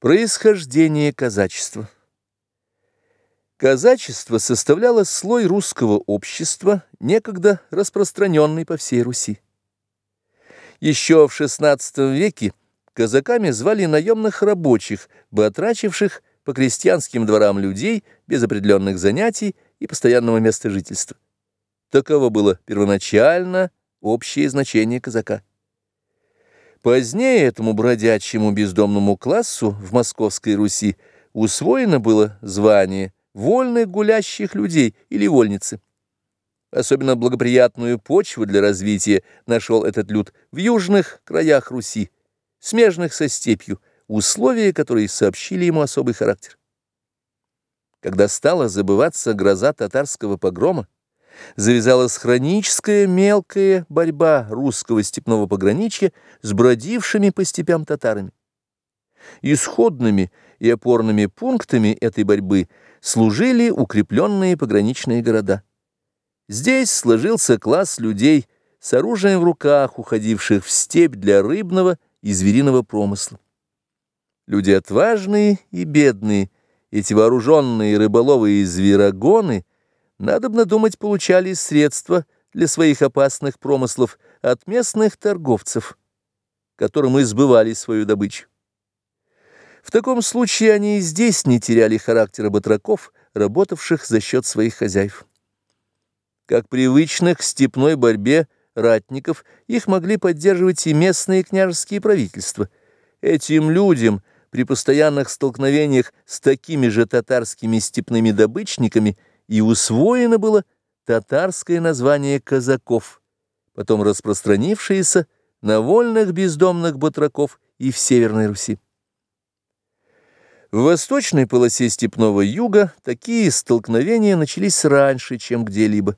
Происхождение казачества Казачество составляло слой русского общества, некогда распространенный по всей Руси. Еще в XVI веке казаками звали наемных рабочих, батрачивших по крестьянским дворам людей без определенных занятий и постоянного места жительства. Таково было первоначально общее значение казака. Позднее этому бродячему бездомному классу в Московской Руси усвоено было звание вольных гулящих людей или вольницы. Особенно благоприятную почву для развития нашел этот люд в южных краях Руси, смежных со степью, условия, которые сообщили ему особый характер. Когда стала забываться гроза татарского погрома, завязалась хроническая мелкая борьба русского степного пограничья с бродившими по степям татарами. Исходными и опорными пунктами этой борьбы служили укрепленные пограничные города. Здесь сложился класс людей с оружием в руках, уходивших в степь для рыбного и звериного промысла. Люди отважные и бедные, эти вооруженные рыболовы и зверогоны – надобно думать, получали средства для своих опасных промыслов от местных торговцев, которым избывали свою добычу. В таком случае они и здесь не теряли характера батраков, работавших за счет своих хозяев. Как привычных к степной борьбе ратников, их могли поддерживать и местные княжеские правительства. Этим людям при постоянных столкновениях с такими же татарскими степными добычниками – и усвоено было татарское название казаков, потом распространившееся на вольных бездомных батраков и в Северной Руси. В восточной полосе степного юга такие столкновения начались раньше, чем где-либо.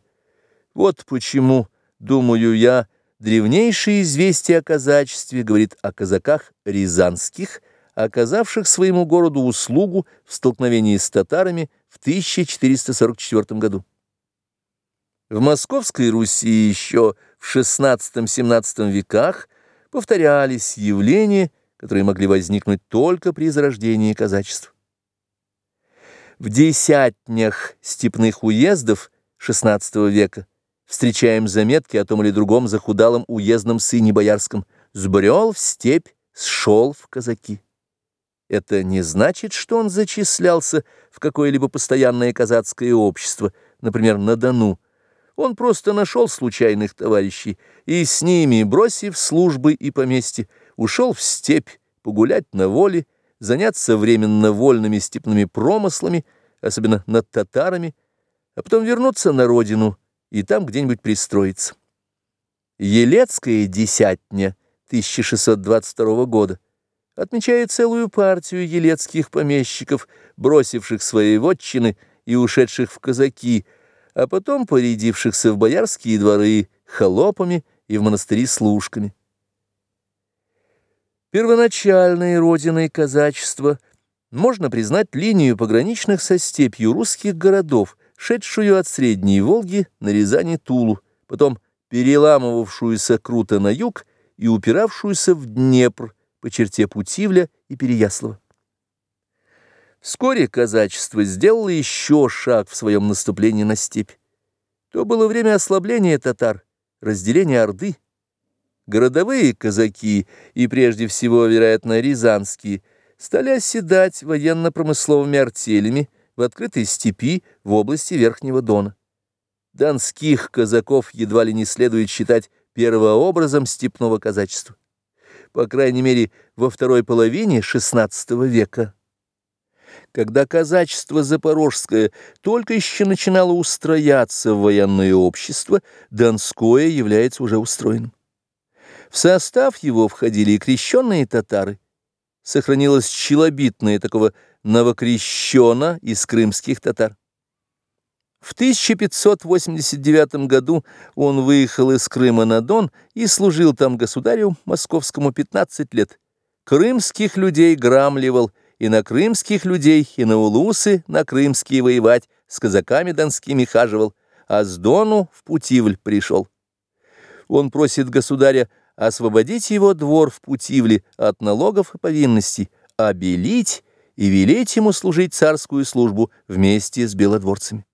Вот почему, думаю я, древнейшее известие о казачестве говорит о казаках рязанских, оказавших своему городу услугу в столкновении с татарами в 1444 году. В Московской Руси еще в XVI-XVII веках повторялись явления, которые могли возникнуть только при зарождении казачества. В десятнях степных уездов XVI века встречаем заметки о том или другом захудалом уездном сыне боярском «сбрел в степь, сшел в казаки». Это не значит, что он зачислялся в какое-либо постоянное казацкое общество, например, на Дону. Он просто нашел случайных товарищей и с ними, бросив службы и поместье, ушел в степь, погулять на воле, заняться временно вольными степными промыслами, особенно над татарами, а потом вернуться на родину и там где-нибудь пристроиться. Елецкая десятня 1622 года отмечает целую партию елецких помещиков, бросивших свои вотчины и ушедших в казаки, а потом порядившихся в боярские дворы холопами и в монастыри служками. Первоначальной родиной казачества можно признать линию пограничных со степью русских городов, шедшую от Средней Волги на Рязани Тулу, потом переламывавшуюся круто на юг и упиравшуюся в Днепр, по черте Путивля и Переяслава. Вскоре казачество сделало еще шаг в своем наступлении на степь. То было время ослабления татар, разделения Орды. Городовые казаки, и прежде всего, вероятно, рязанские, стали оседать военно-промысловыми артелями в открытой степи в области Верхнего Дона. Донских казаков едва ли не следует считать первообразом степного казачества по крайней мере, во второй половине XVI века. Когда казачество Запорожское только еще начинало устрояться в военное общество, Донское является уже устроенным. В состав его входили и крещенные татары. Сохранилось челобитное такого новокрещена из крымских татар. В 1589 году он выехал из Крыма на Дон и служил там государю московскому 15 лет. Крымских людей грамливал, и на крымских людей, и на улусы на крымские воевать, с казаками донскими хаживал, а с Дону в Путивль пришел. Он просит государя освободить его двор в Путивле от налогов и повинностей, обелить и велеть ему служить царскую службу вместе с белодворцами.